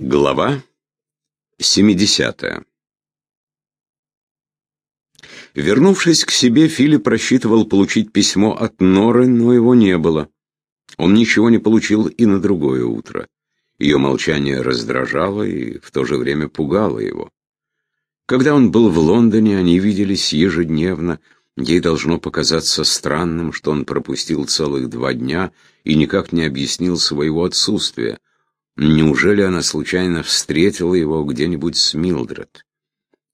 Глава 70 Вернувшись к себе, Филипп рассчитывал получить письмо от Норы, но его не было. Он ничего не получил и на другое утро. Ее молчание раздражало и в то же время пугало его. Когда он был в Лондоне, они виделись ежедневно. Ей должно показаться странным, что он пропустил целых два дня и никак не объяснил своего отсутствия. Неужели она случайно встретила его где-нибудь с Милдред?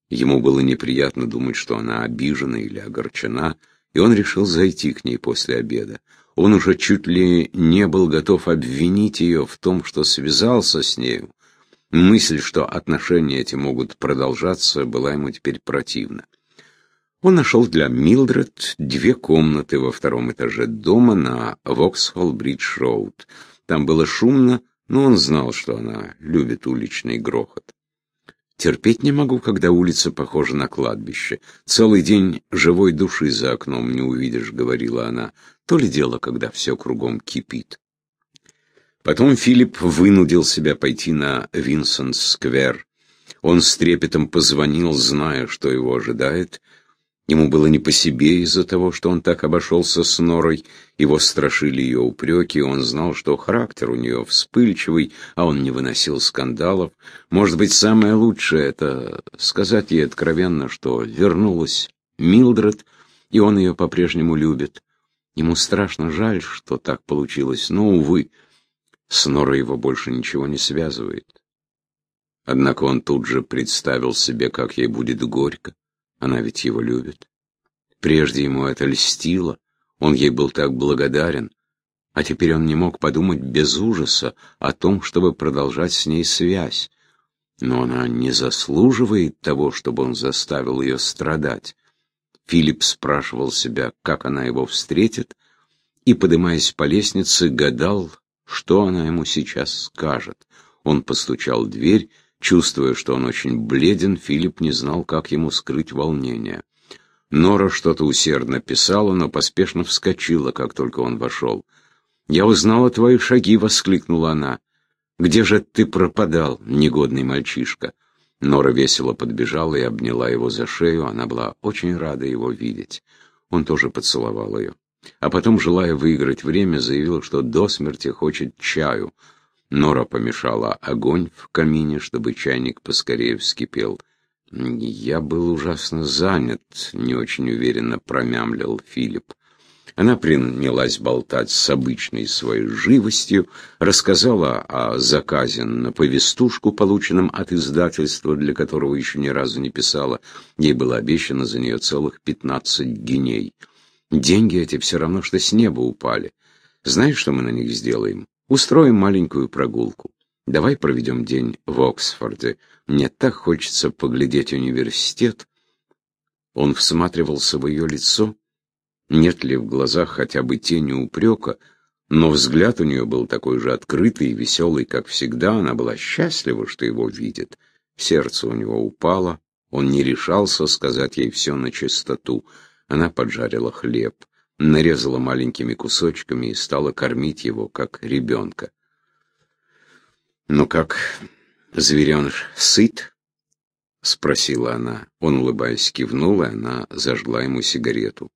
Ему было неприятно думать, что она обижена или огорчена, и он решил зайти к ней после обеда. Он уже чуть ли не был готов обвинить ее в том, что связался с нею. Мысль, что отношения эти могут продолжаться, была ему теперь противна. Он нашел для Милдред две комнаты во втором этаже дома на Воксхолл-Бридж-Роуд. Там было шумно, но он знал, что она любит уличный грохот. Терпеть не могу, когда улица похожа на кладбище. Целый день живой души за окном не увидишь, говорила она. То ли дело, когда все кругом кипит. Потом Филипп вынудил себя пойти на Винсент-сквер. Он с трепетом позвонил, зная, что его ожидает, Ему было не по себе из-за того, что он так обошелся с Норой. Его страшили ее упреки, он знал, что характер у нее вспыльчивый, а он не выносил скандалов. Может быть, самое лучшее — это сказать ей откровенно, что вернулась Милдред, и он ее по-прежнему любит. Ему страшно жаль, что так получилось, но, увы, с Норой его больше ничего не связывает. Однако он тут же представил себе, как ей будет горько. Она ведь его любит. Прежде ему это льстило, он ей был так благодарен, а теперь он не мог подумать без ужаса о том, чтобы продолжать с ней связь. Но она не заслуживает того, чтобы он заставил ее страдать. Филипп спрашивал себя, как она его встретит, и, поднимаясь по лестнице, гадал, что она ему сейчас скажет. Он постучал в дверь, Чувствуя, что он очень бледен, Филипп не знал, как ему скрыть волнение. Нора что-то усердно писала, но поспешно вскочила, как только он вошел. «Я узнала твои шаги», — воскликнула она. «Где же ты пропадал, негодный мальчишка?» Нора весело подбежала и обняла его за шею. Она была очень рада его видеть. Он тоже поцеловал ее. А потом, желая выиграть время, заявил, что до смерти хочет чаю, Нора помешала огонь в камине, чтобы чайник поскорее вскипел. «Я был ужасно занят», — не очень уверенно промямлил Филипп. Она принялась болтать с обычной своей живостью, рассказала о заказе на повестушку, полученном от издательства, для которого еще ни разу не писала. Ей было обещано за нее целых пятнадцать геней. Деньги эти все равно, что с неба упали. Знаешь, что мы на них сделаем? Устроим маленькую прогулку. Давай проведем день в Оксфорде. Мне так хочется поглядеть университет. Он всматривался в ее лицо. Нет ли в глазах хотя бы тени упрека, но взгляд у нее был такой же открытый и веселый, как всегда. Она была счастлива, что его видит. Сердце у него упало. Он не решался сказать ей все на чистоту. Она поджарила хлеб нарезала маленькими кусочками и стала кормить его, как ребенка. «Ну как, звереныш сыт?» — спросила она. Он, улыбаясь, кивнул, и она зажгла ему сигарету.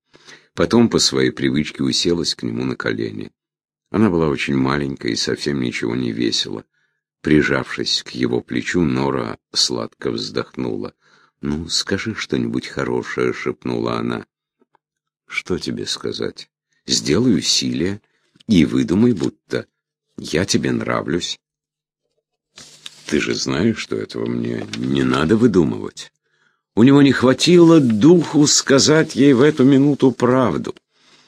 Потом по своей привычке уселась к нему на колени. Она была очень маленькая и совсем ничего не весила. Прижавшись к его плечу, Нора сладко вздохнула. «Ну, скажи что-нибудь хорошее», — шепнула она. Что тебе сказать? Сделай усилие и выдумай, будто я тебе нравлюсь. Ты же знаешь, что этого мне не надо выдумывать. У него не хватило духу сказать ей в эту минуту правду.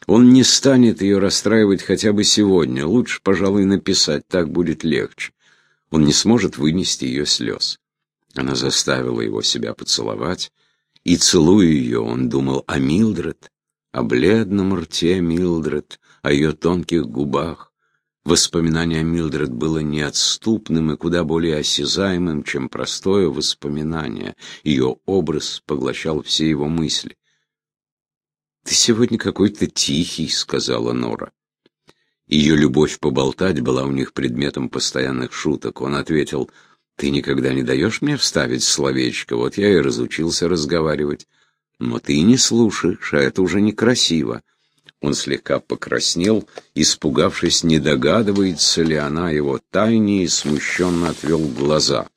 Он не станет ее расстраивать хотя бы сегодня. Лучше, пожалуй, написать, так будет легче. Он не сможет вынести ее слез. Она заставила его себя поцеловать, и, целуя ее, он думал о Милдред, о бледном рте Милдред, о ее тонких губах. Воспоминание о Милдред было неотступным и куда более осязаемым, чем простое воспоминание. Ее образ поглощал все его мысли. «Ты сегодня какой-то тихий», — сказала Нора. Ее любовь поболтать была у них предметом постоянных шуток. Он ответил, Ты никогда не даешь мне вставить словечко, вот я и разучился разговаривать. Но ты не слушаешь, а это уже некрасиво. Он слегка покраснел, испугавшись, не догадывается ли она его тайне, и смущенно отвел глаза.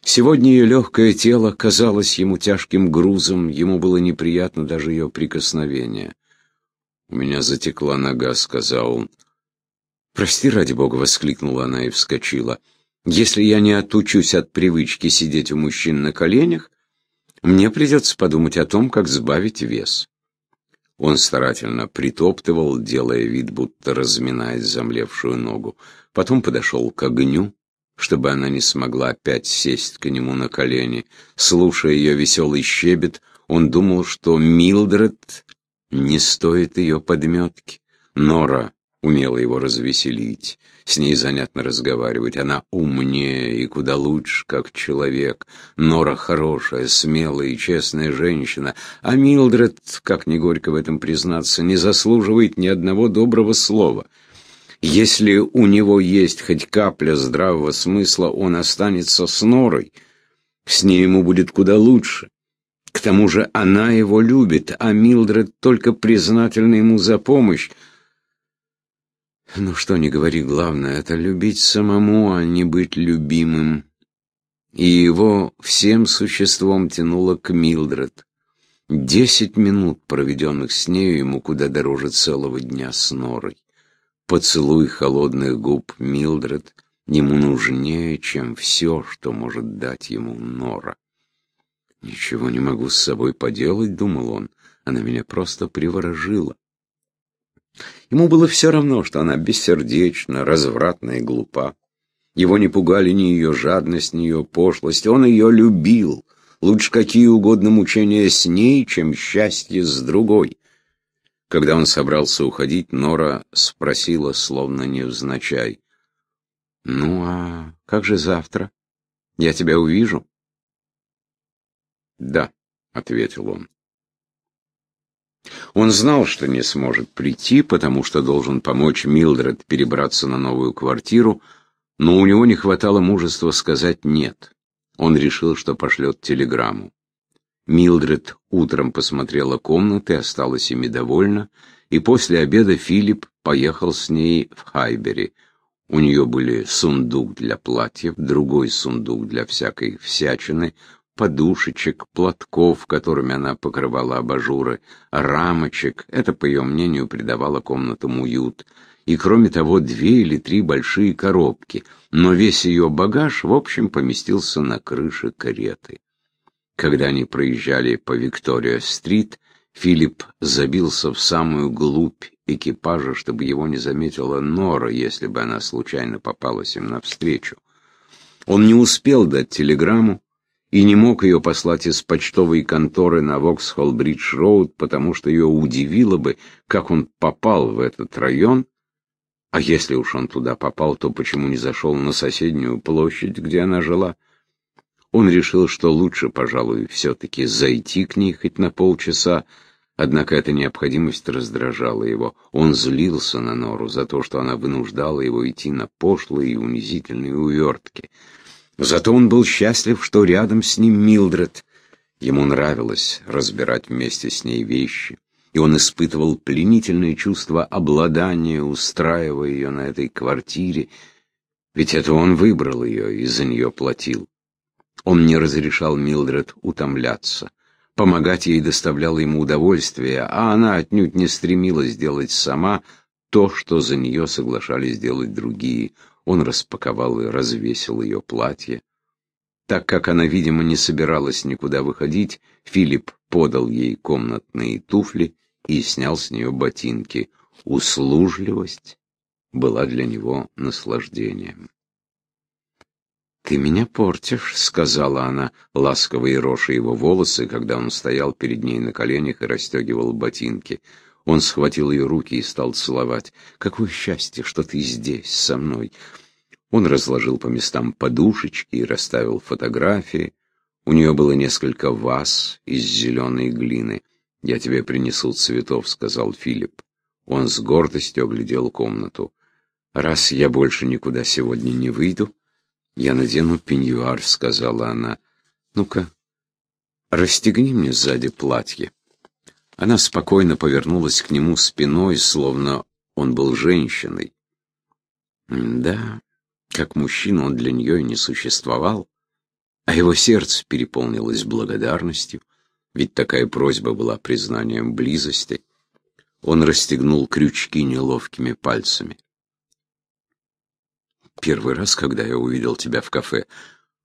Сегодня ее легкое тело казалось ему тяжким грузом, ему было неприятно даже ее прикосновение. «У меня затекла нога», — сказал он. «Прости, ради бога!» — воскликнула она и вскочила. «Если я не отучусь от привычки сидеть у мужчин на коленях, мне придется подумать о том, как сбавить вес». Он старательно притоптывал, делая вид, будто разминает замлевшую ногу. Потом подошел к огню, чтобы она не смогла опять сесть к нему на колени. Слушая ее веселый щебет, он думал, что Милдред не стоит ее подметки. Нора умела его развеселить, с ней занятно разговаривать. Она умнее и куда лучше, как человек. Нора хорошая, смелая и честная женщина, а Милдред, как ни горько в этом признаться, не заслуживает ни одного доброго слова. Если у него есть хоть капля здравого смысла, он останется с Норой. С ней ему будет куда лучше. К тому же она его любит, а Милдред только признательна ему за помощь. Ну что не говори, главное — это любить самому, а не быть любимым. И его всем существом тянуло к Милдред. Десять минут, проведенных с нею, ему куда дороже целого дня с Норой. Поцелуй холодных губ Милдред ему нужнее, чем все, что может дать ему Нора. «Ничего не могу с собой поделать», — думал он, — «она меня просто приворожила». Ему было все равно, что она бессердечна, развратна и глупа. Его не пугали ни ее жадность, ни ее пошлость. Он ее любил. Лучше какие угодно мучения с ней, чем счастье с другой. Когда он собрался уходить, Нора спросила, словно невзначай. «Ну, а как же завтра? Я тебя увижу?» «Да», — ответил он. Он знал, что не сможет прийти, потому что должен помочь Милдред перебраться на новую квартиру, но у него не хватало мужества сказать «нет». Он решил, что пошлет телеграмму. Милдред утром посмотрела комнаты, осталась ими довольна, и после обеда Филипп поехал с ней в Хайбери. У нее были сундук для платьев, другой сундук для всякой всячины, подушечек, платков, которыми она покрывала абажуры, рамочек. Это, по ее мнению, придавало комнатам уют. И, кроме того, две или три большие коробки. Но весь ее багаж, в общем, поместился на крыше кареты. Когда они проезжали по Виктория-стрит, Филипп забился в самую глубь экипажа, чтобы его не заметила Нора, если бы она случайно попалась им навстречу. Он не успел дать телеграмму и не мог ее послать из почтовой конторы на Воксхолл-Бридж-Роуд, потому что ее удивило бы, как он попал в этот район, а если уж он туда попал, то почему не зашел на соседнюю площадь, где она жила? Он решил, что лучше, пожалуй, все-таки зайти к ней хоть на полчаса, однако эта необходимость раздражала его. Он злился на Нору за то, что она вынуждала его идти на пошлые и унизительные увертки. Зато он был счастлив, что рядом с ним Милдред. Ему нравилось разбирать вместе с ней вещи, и он испытывал пленительное чувство обладания, устраивая ее на этой квартире, ведь это он выбрал ее и за нее платил. Он не разрешал Милдред утомляться. Помогать ей доставляло ему удовольствие, а она отнюдь не стремилась сделать сама то, что за нее соглашались делать другие. Он распаковал и развесил ее платье. Так как она, видимо, не собиралась никуда выходить, Филипп подал ей комнатные туфли и снял с нее ботинки. Услужливость была для него наслаждением. «Ты меня портишь», — сказала она, ласково и роша его волосы, когда он стоял перед ней на коленях и расстегивал ботинки. Он схватил ее руки и стал целовать. «Какое счастье, что ты здесь, со мной!» Он разложил по местам подушечки и расставил фотографии. У нее было несколько ваз из зеленой глины. «Я тебе принесу цветов», — сказал Филипп. Он с гордостью оглядел комнату. «Раз я больше никуда сегодня не выйду, «Я надену пеньюар», — сказала она. «Ну-ка, расстегни мне сзади платье». Она спокойно повернулась к нему спиной, словно он был женщиной. Да, как мужчина он для нее и не существовал, а его сердце переполнилось благодарностью, ведь такая просьба была признанием близости. Он расстегнул крючки неловкими пальцами. «Первый раз, когда я увидел тебя в кафе,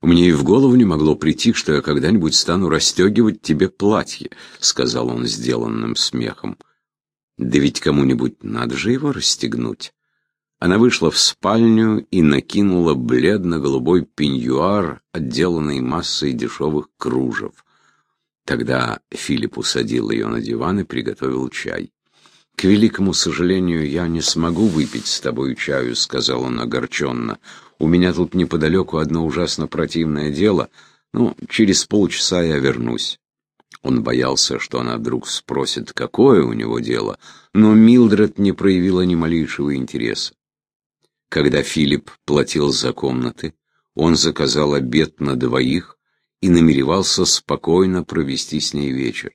мне и в голову не могло прийти, что я когда-нибудь стану расстегивать тебе платье», — сказал он сделанным смехом. «Да ведь кому-нибудь надо же его расстегнуть». Она вышла в спальню и накинула бледно-голубой пеньюар, отделанный массой дешевых кружев. Тогда Филипп усадил ее на диван и приготовил чай. «К великому сожалению, я не смогу выпить с тобой чаю», — сказал он огорченно. «У меня тут неподалеку одно ужасно противное дело, но через полчаса я вернусь». Он боялся, что она вдруг спросит, какое у него дело, но Милдред не проявила ни малейшего интереса. Когда Филипп платил за комнаты, он заказал обед на двоих и намеревался спокойно провести с ней вечер.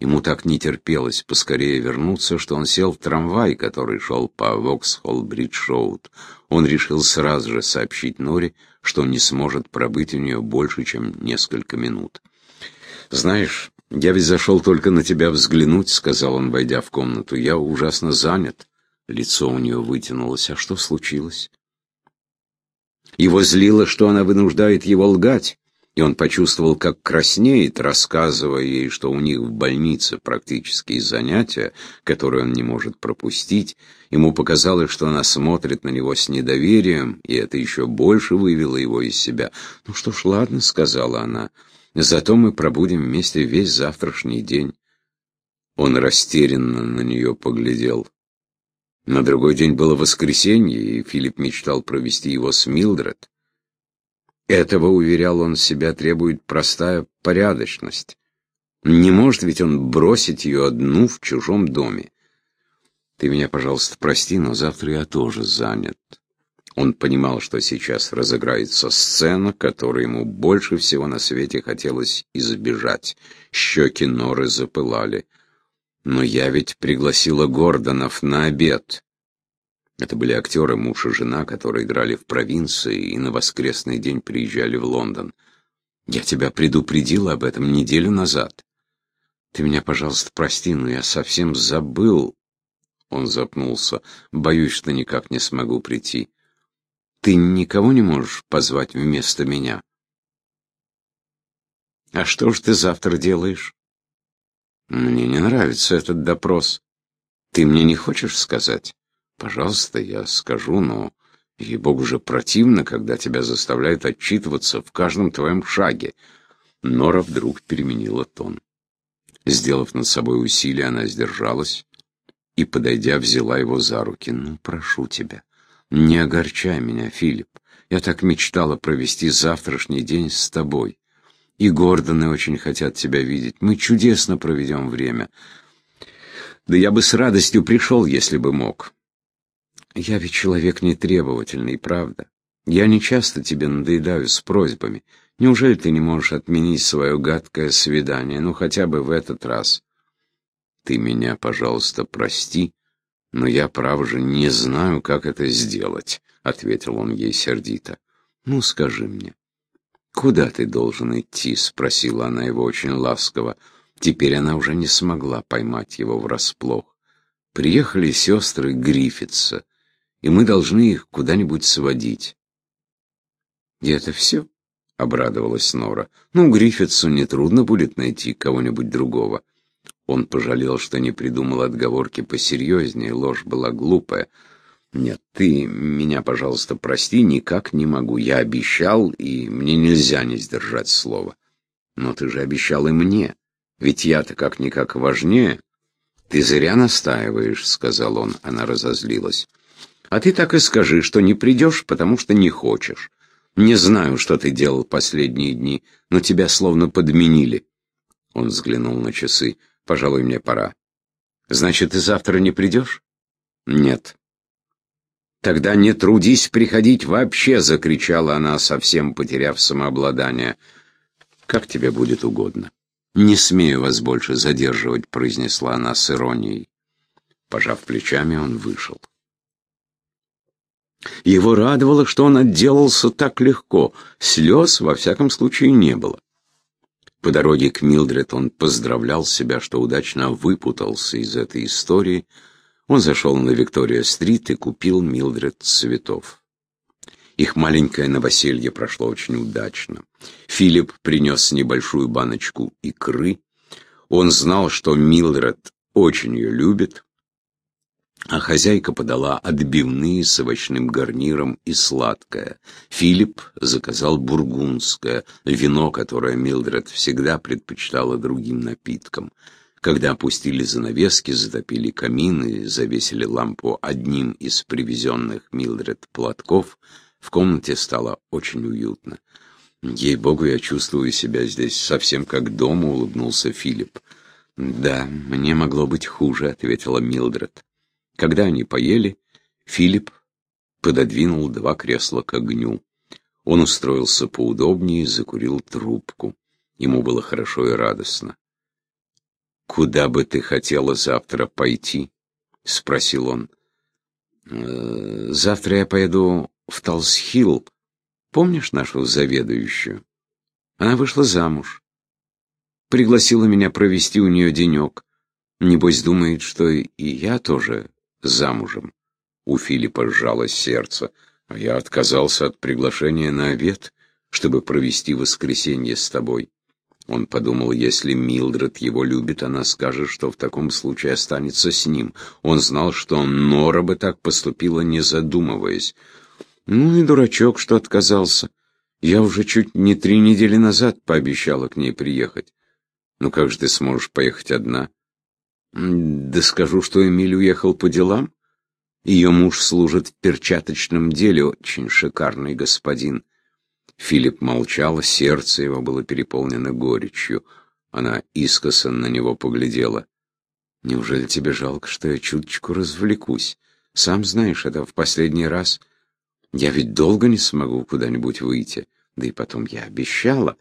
Ему так не терпелось поскорее вернуться, что он сел в трамвай, который шел по Воксхолл-Бридж-Роуд. Он решил сразу же сообщить Норе, что не сможет пробыть у нее больше, чем несколько минут. «Знаешь, я ведь зашел только на тебя взглянуть», — сказал он, войдя в комнату. «Я ужасно занят». Лицо у нее вытянулось. А что случилось? Его злило, что она вынуждает его лгать, и он почувствовал, как краснеет, рассказывая ей, что у них в больнице практические занятия, которые он не может пропустить. Ему показалось, что она смотрит на него с недоверием, и это еще больше вывело его из себя. «Ну что ж, ладно», — сказала она, — «зато мы пробудем вместе весь завтрашний день». Он растерянно на нее поглядел. На другой день было воскресенье, и Филипп мечтал провести его с Милдред. Этого, уверял он себя, требует простая порядочность. Не может ведь он бросить ее одну в чужом доме. Ты меня, пожалуйста, прости, но завтра я тоже занят. Он понимал, что сейчас разыграется сцена, которую ему больше всего на свете хотелось избежать. Щеки Норы запылали. Но я ведь пригласила Гордонов на обед. Это были актеры муж и жена, которые играли в провинции и на воскресный день приезжали в Лондон. Я тебя предупредила об этом неделю назад. Ты меня, пожалуйста, прости, но я совсем забыл. Он запнулся. Боюсь, что никак не смогу прийти. Ты никого не можешь позвать вместо меня? А что ж ты завтра делаешь? Мне не нравится этот допрос. Ты мне не хочешь сказать? Пожалуйста, я скажу, но, ей-богу же, противно, когда тебя заставляют отчитываться в каждом твоем шаге. Нора вдруг переменила тон. Сделав над собой усилие, она сдержалась и, подойдя, взяла его за руки. «Ну, прошу тебя, не огорчай меня, Филипп. Я так мечтала провести завтрашний день с тобой. И Гордоны очень хотят тебя видеть. Мы чудесно проведем время. Да я бы с радостью пришел, если бы мог. Я ведь человек нетребовательный, правда? Я не часто тебе надоедаю с просьбами. Неужели ты не можешь отменить свое гадкое свидание? Ну, хотя бы в этот раз. Ты меня, пожалуйста, прости, но я, право же, не знаю, как это сделать, — ответил он ей сердито. Ну, скажи мне, «Куда ты должен идти?» — спросила она его очень ласково. Теперь она уже не смогла поймать его врасплох. «Приехали сестры Гриффитса, и мы должны их куда-нибудь сводить». «И это все?» — обрадовалась Нора. «Ну, Гриффитсу нетрудно будет найти кого-нибудь другого». Он пожалел, что не придумал отговорки посерьезнее, ложь была глупая. Нет, ты меня, пожалуйста, прости, никак не могу. Я обещал, и мне нельзя не сдержать слова. Но ты же обещал и мне. Ведь я-то как-никак важнее. Ты зря настаиваешь, сказал он. Она разозлилась. А ты так и скажи, что не придешь, потому что не хочешь. Не знаю, что ты делал последние дни, но тебя словно подменили. Он взглянул на часы. Пожалуй, мне пора. Значит, ты завтра не придешь? Нет. Тогда не трудись приходить вообще, закричала она, совсем потеряв самообладание. Как тебе будет угодно. Не смею вас больше задерживать, произнесла она с иронией. Пожав плечами, он вышел. Его радовало, что он отделался так легко. Слез, во всяком случае, не было. По дороге к Милдред он поздравлял себя, что удачно выпутался из этой истории. Он зашел на Виктория-стрит и купил Милдред цветов. Их маленькое новоселье прошло очень удачно. Филипп принес небольшую баночку икры. Он знал, что Милдред очень ее любит, а хозяйка подала отбивные с овощным гарниром и сладкое. Филипп заказал бургундское, вино, которое Милдред всегда предпочитала другим напиткам. Когда опустили занавески, затопили камин и завесили лампу одним из привезенных Милдред платков, в комнате стало очень уютно. «Ей-богу, я чувствую себя здесь совсем как дома», — улыбнулся Филипп. «Да, мне могло быть хуже», — ответила Милдред. Когда они поели, Филипп пододвинул два кресла к огню. Он устроился поудобнее и закурил трубку. Ему было хорошо и радостно. «Куда бы ты хотела завтра пойти?» — спросил он. «Э, «Завтра я поеду в Талсхилл. Помнишь нашу заведующую? Она вышла замуж. Пригласила меня провести у нее денек. Небось думает, что и я тоже замужем. У Филиппа сжалось сердце, а я отказался от приглашения на обед, чтобы провести воскресенье с тобой. Он подумал, если Милдред его любит, она скажет, что в таком случае останется с ним. Он знал, что Нора бы так поступила, не задумываясь. Ну и дурачок, что отказался. Я уже чуть не три недели назад пообещала к ней приехать. Ну как же ты сможешь поехать одна? Да скажу, что Эмиль уехал по делам. Ее муж служит в перчаточном деле, очень шикарный господин. Филипп молчал, сердце его было переполнено горечью. Она искоса на него поглядела. «Неужели тебе жалко, что я чуточку развлекусь? Сам знаешь, это в последний раз. Я ведь долго не смогу куда-нибудь выйти. Да и потом я обещала».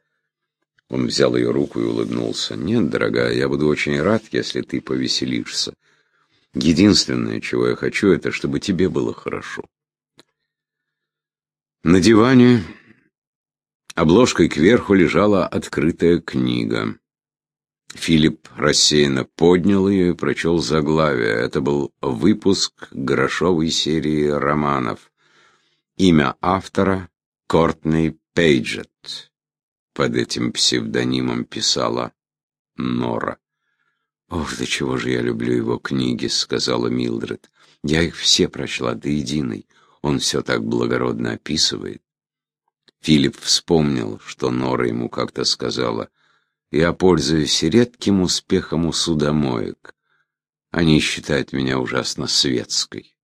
Он взял ее руку и улыбнулся. «Нет, дорогая, я буду очень рад, если ты повеселишься. Единственное, чего я хочу, это чтобы тебе было хорошо». На диване обложкой кверху лежала открытая книга. Филипп рассеянно поднял ее и прочел заглавие. Это был выпуск грошовой серии романов. Имя автора — Кортней Пейджет. Под этим псевдонимом писала Нора. «Ох, до чего же я люблю его книги», — сказала Милдред. «Я их все прочла до единой. Он все так благородно описывает». Филипп вспомнил, что Нора ему как-то сказала, «Я пользуюсь редким успехом у судомоек. Они считают меня ужасно светской».